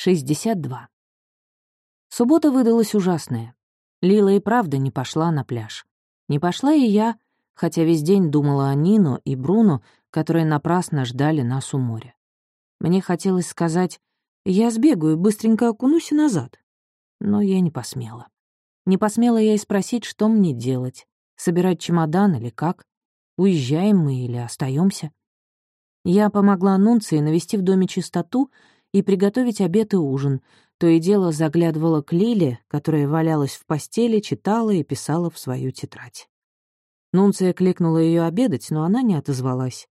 62. Суббота выдалась ужасная. Лила и правда не пошла на пляж. Не пошла и я, хотя весь день думала о Нино и Бруно, которые напрасно ждали нас у моря. Мне хотелось сказать, я сбегаю, быстренько окунусь и назад. Но я не посмела. Не посмела я и спросить, что мне делать. Собирать чемодан или как? Уезжаем мы или остаемся? Я помогла Нунции навести в доме чистоту и приготовить обед и ужин. То и дело заглядывала к Лиле, которая валялась в постели, читала и писала в свою тетрадь. Нунция кликнула ее обедать, но она не отозвалась.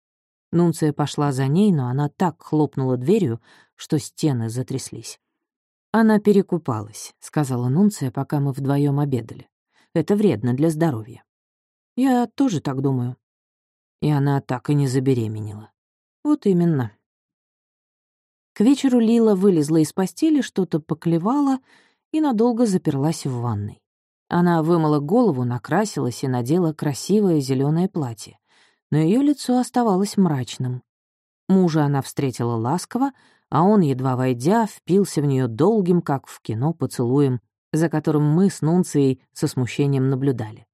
Нунция пошла за ней, но она так хлопнула дверью, что стены затряслись. «Она перекупалась», — сказала Нунция, пока мы вдвоем обедали. «Это вредно для здоровья». «Я тоже так думаю». И она так и не забеременела. «Вот именно», к вечеру Лила вылезла из постели, что-то поклевала и надолго заперлась в ванной. Она вымыла голову, накрасилась и надела красивое зеленое платье, но ее лицо оставалось мрачным. Мужа она встретила ласково, а он, едва войдя, впился в нее долгим, как в кино, поцелуем, за которым мы с Нунцией со смущением наблюдали.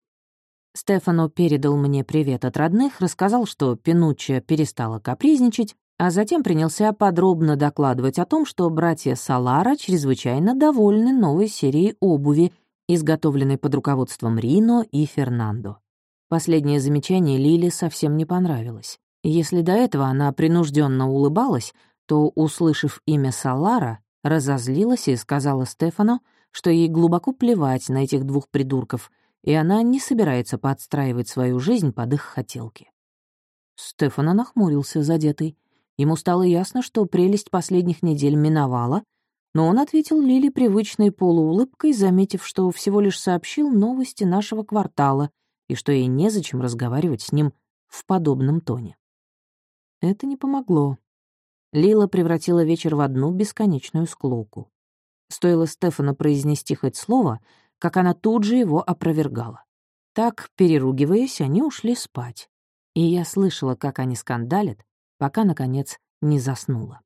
Стефано передал мне привет от родных, рассказал, что Пинучча перестала капризничать, а затем принялся подробно докладывать о том, что братья Салара чрезвычайно довольны новой серией обуви, изготовленной под руководством Рино и Фернандо. Последнее замечание Лили совсем не понравилось. Если до этого она принужденно улыбалась, то, услышав имя Салара, разозлилась и сказала Стефану, что ей глубоко плевать на этих двух придурков, и она не собирается подстраивать свою жизнь под их хотелки. Стефана нахмурился задетый. Ему стало ясно, что прелесть последних недель миновала, но он ответил Лили привычной полуулыбкой, заметив, что всего лишь сообщил новости нашего квартала и что ей незачем разговаривать с ним в подобном тоне. Это не помогло. Лила превратила вечер в одну бесконечную склоку. Стоило Стефана произнести хоть слово, как она тут же его опровергала. Так, переругиваясь, они ушли спать. И я слышала, как они скандалят, пока, наконец, не заснула.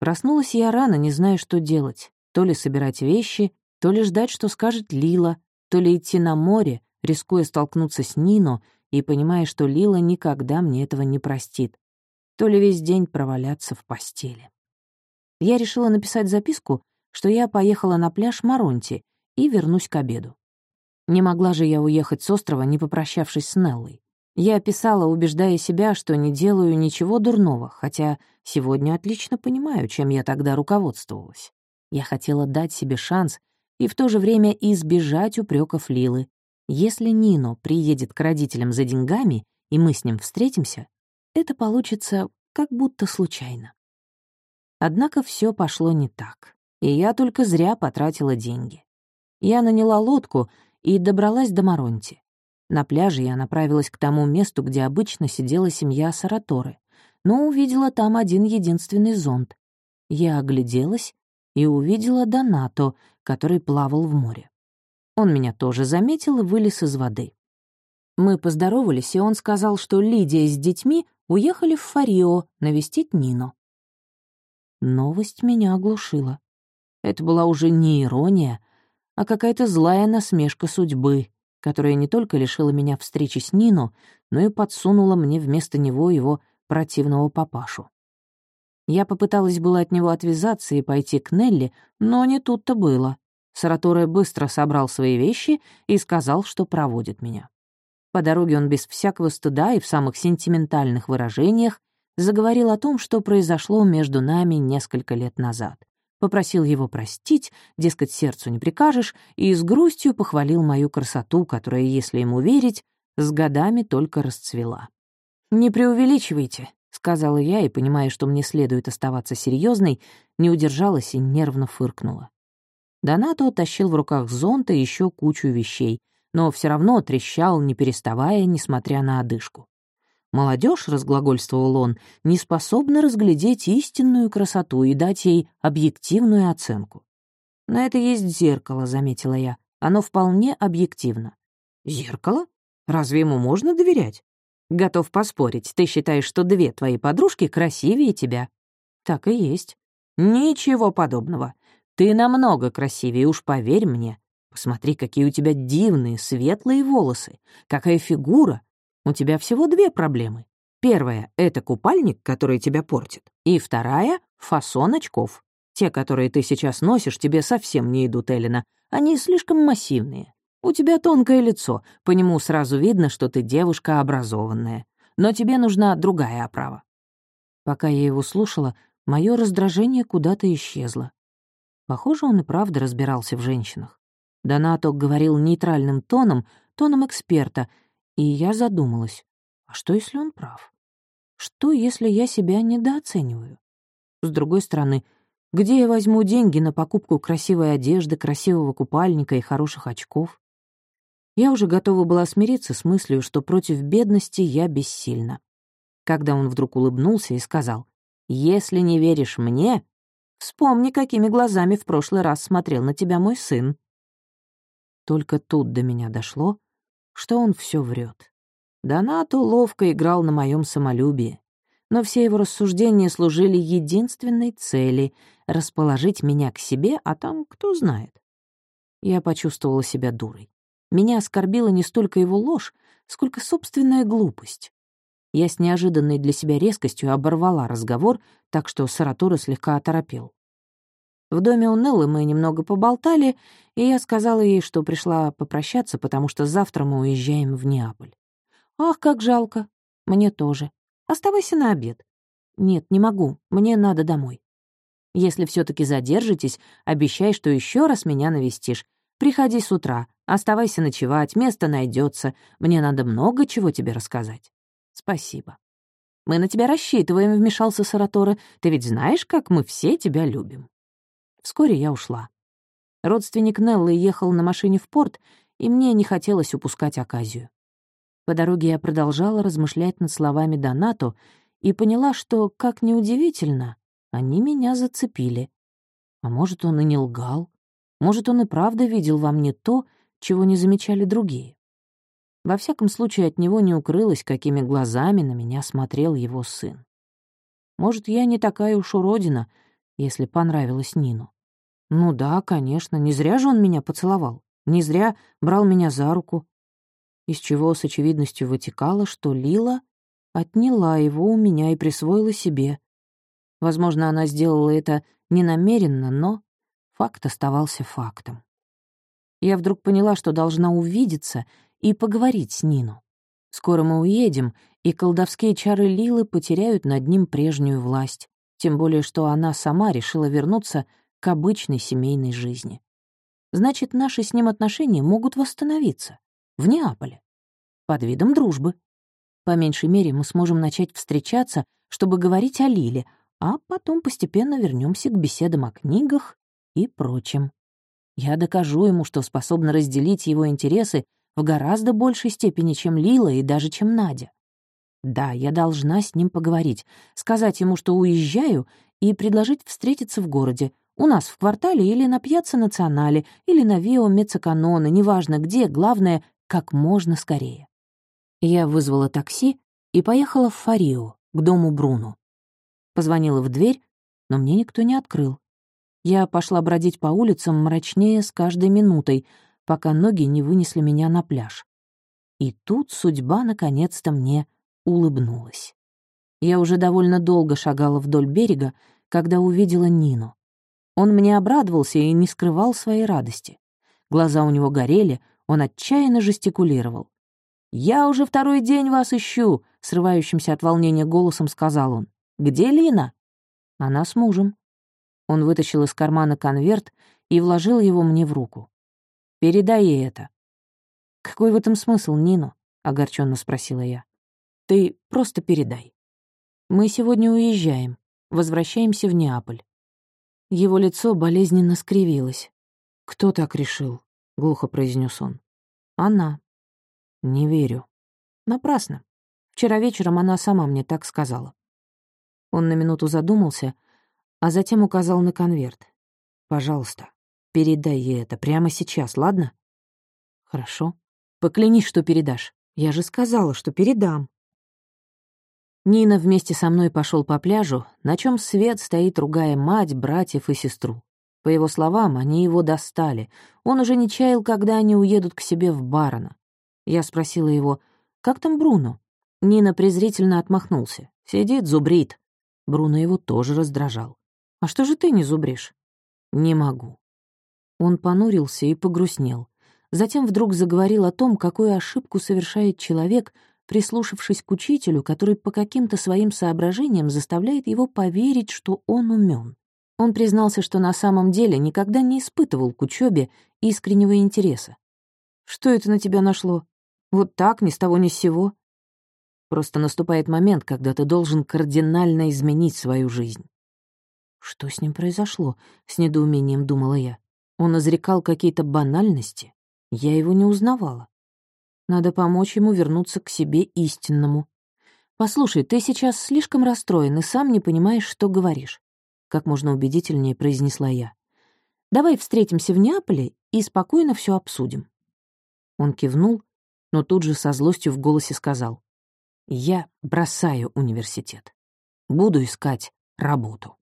Проснулась я рано, не зная, что делать. То ли собирать вещи, то ли ждать, что скажет Лила, то ли идти на море, рискуя столкнуться с Нино и понимая, что Лила никогда мне этого не простит, то ли весь день проваляться в постели. Я решила написать записку, что я поехала на пляж Маронти и вернусь к обеду. Не могла же я уехать с острова, не попрощавшись с Неллой. Я писала, убеждая себя, что не делаю ничего дурного, хотя сегодня отлично понимаю, чем я тогда руководствовалась. Я хотела дать себе шанс и в то же время избежать упреков Лилы. Если Нино приедет к родителям за деньгами, и мы с ним встретимся, это получится как будто случайно. Однако все пошло не так, и я только зря потратила деньги. Я наняла лодку и добралась до Маронти. На пляже я направилась к тому месту, где обычно сидела семья Сараторы, но увидела там один единственный зонт. Я огляделась и увидела Донато, который плавал в море. Он меня тоже заметил и вылез из воды. Мы поздоровались, и он сказал, что Лидия с детьми уехали в Фарио навестить Нину. Новость меня оглушила. Это была уже не ирония, а какая-то злая насмешка судьбы, которая не только лишила меня встречи с Нино, но и подсунула мне вместо него его противного папашу. Я попыталась было от него отвязаться и пойти к Нелли, но не тут-то было. Сараторе быстро собрал свои вещи и сказал, что проводит меня. По дороге он без всякого стыда и в самых сентиментальных выражениях заговорил о том, что произошло между нами несколько лет назад попросил его простить, дескать, сердцу не прикажешь, и с грустью похвалил мою красоту, которая, если ему верить, с годами только расцвела. «Не преувеличивайте», — сказала я, и, понимая, что мне следует оставаться серьезной, не удержалась и нервно фыркнула. Донато тащил в руках зонта еще кучу вещей, но все равно трещал, не переставая, несмотря на одышку. Молодежь, разглагольствовал он, не способна разглядеть истинную красоту и дать ей объективную оценку. На это есть зеркало, заметила я. Оно вполне объективно. Зеркало? Разве ему можно доверять? Готов поспорить, ты считаешь, что две твои подружки красивее тебя. Так и есть. Ничего подобного. Ты намного красивее, уж поверь мне. Посмотри, какие у тебя дивные, светлые волосы. Какая фигура. У тебя всего две проблемы. Первая — это купальник, который тебя портит. И вторая — фасон очков. Те, которые ты сейчас носишь, тебе совсем не идут, Эллина. Они слишком массивные. У тебя тонкое лицо, по нему сразу видно, что ты девушка образованная. Но тебе нужна другая оправа». Пока я его слушала, мое раздражение куда-то исчезло. Похоже, он и правда разбирался в женщинах. Донато говорил нейтральным тоном, тоном эксперта, и я задумалась, а что, если он прав? Что, если я себя недооцениваю? С другой стороны, где я возьму деньги на покупку красивой одежды, красивого купальника и хороших очков? Я уже готова была смириться с мыслью, что против бедности я бессильна. Когда он вдруг улыбнулся и сказал, «Если не веришь мне, вспомни, какими глазами в прошлый раз смотрел на тебя мой сын». Только тут до меня дошло, что он все врет. Донато ловко играл на моем самолюбии но все его рассуждения служили единственной цели — расположить меня к себе, а там кто знает. Я почувствовала себя дурой. Меня оскорбила не столько его ложь, сколько собственная глупость. Я с неожиданной для себя резкостью оборвала разговор, так что Саратора слегка оторопел. В доме у Неллы мы немного поболтали, и я сказала ей, что пришла попрощаться, потому что завтра мы уезжаем в Неаполь. «Ах, как жалко! Мне тоже. Оставайся на обед». «Нет, не могу. Мне надо домой». «Если все таки задержитесь, обещай, что еще раз меня навестишь. Приходи с утра, оставайся ночевать, место найдется. Мне надо много чего тебе рассказать». «Спасибо». «Мы на тебя рассчитываем», — вмешался Саратора. «Ты ведь знаешь, как мы все тебя любим». Вскоре я ушла. Родственник Неллы ехал на машине в порт, и мне не хотелось упускать оказию. По дороге я продолжала размышлять над словами Донато и поняла, что, как неудивительно, они меня зацепили. А может, он и не лгал. Может, он и правда видел во мне то, чего не замечали другие. Во всяком случае, от него не укрылось, какими глазами на меня смотрел его сын. Может, я не такая уж уродина, если понравилась Нину. Ну да, конечно, не зря же он меня поцеловал, не зря брал меня за руку, из чего с очевидностью вытекало, что Лила отняла его у меня и присвоила себе. Возможно, она сделала это ненамеренно, но факт оставался фактом. Я вдруг поняла, что должна увидеться и поговорить с Нину. Скоро мы уедем, и колдовские чары Лилы потеряют над ним прежнюю власть, тем более что она сама решила вернуться к обычной семейной жизни. Значит, наши с ним отношения могут восстановиться в Неаполе, под видом дружбы. По меньшей мере, мы сможем начать встречаться, чтобы говорить о Лиле, а потом постепенно вернемся к беседам о книгах и прочем. Я докажу ему, что способна разделить его интересы в гораздо большей степени, чем Лила и даже чем Надя. Да, я должна с ним поговорить, сказать ему, что уезжаю, и предложить встретиться в городе, у нас в квартале или на Пьяцца Национале, или на Вио Мецаканона, неважно где, главное как можно скорее. Я вызвала такси и поехала в Фарио, к дому Бруно. Позвонила в дверь, но мне никто не открыл. Я пошла бродить по улицам мрачнее с каждой минутой, пока ноги не вынесли меня на пляж. И тут судьба наконец-то мне улыбнулась. Я уже довольно долго шагала вдоль берега, когда увидела Нину. Он мне обрадовался и не скрывал своей радости. Глаза у него горели, он отчаянно жестикулировал. «Я уже второй день вас ищу», — срывающимся от волнения голосом сказал он. «Где Лина?» «Она с мужем». Он вытащил из кармана конверт и вложил его мне в руку. «Передай ей это». «Какой в этом смысл, Нино?» — огорченно спросила я. «Ты просто передай. Мы сегодня уезжаем, возвращаемся в Неаполь». Его лицо болезненно скривилось. «Кто так решил?» — глухо произнес он. «Она». «Не верю». «Напрасно. Вчера вечером она сама мне так сказала». Он на минуту задумался, а затем указал на конверт. «Пожалуйста, передай ей это прямо сейчас, ладно?» «Хорошо. Поклянись, что передашь. Я же сказала, что передам». Нина вместе со мной пошел по пляжу, на чем свет стоит, ругая мать, братьев и сестру. По его словам, они его достали. Он уже не чаял, когда они уедут к себе в Барона. Я спросила его, «Как там Бруно?» Нина презрительно отмахнулся. «Сидит, зубрит». Бруно его тоже раздражал. «А что же ты не зубришь?» «Не могу». Он понурился и погрустнел. Затем вдруг заговорил о том, какую ошибку совершает человек, прислушавшись к учителю, который по каким-то своим соображениям заставляет его поверить, что он умен. Он признался, что на самом деле никогда не испытывал к учебе искреннего интереса. «Что это на тебя нашло? Вот так, ни с того ни с сего?» Просто наступает момент, когда ты должен кардинально изменить свою жизнь. Что с ним произошло? С недоумением думала я. Он изрекал какие-то банальности. Я его не узнавала. Надо помочь ему вернуться к себе истинному. «Послушай, ты сейчас слишком расстроен и сам не понимаешь, что говоришь», — как можно убедительнее произнесла я. «Давай встретимся в Неаполе и спокойно все обсудим». Он кивнул, но тут же со злостью в голосе сказал. Я бросаю университет. Буду искать работу.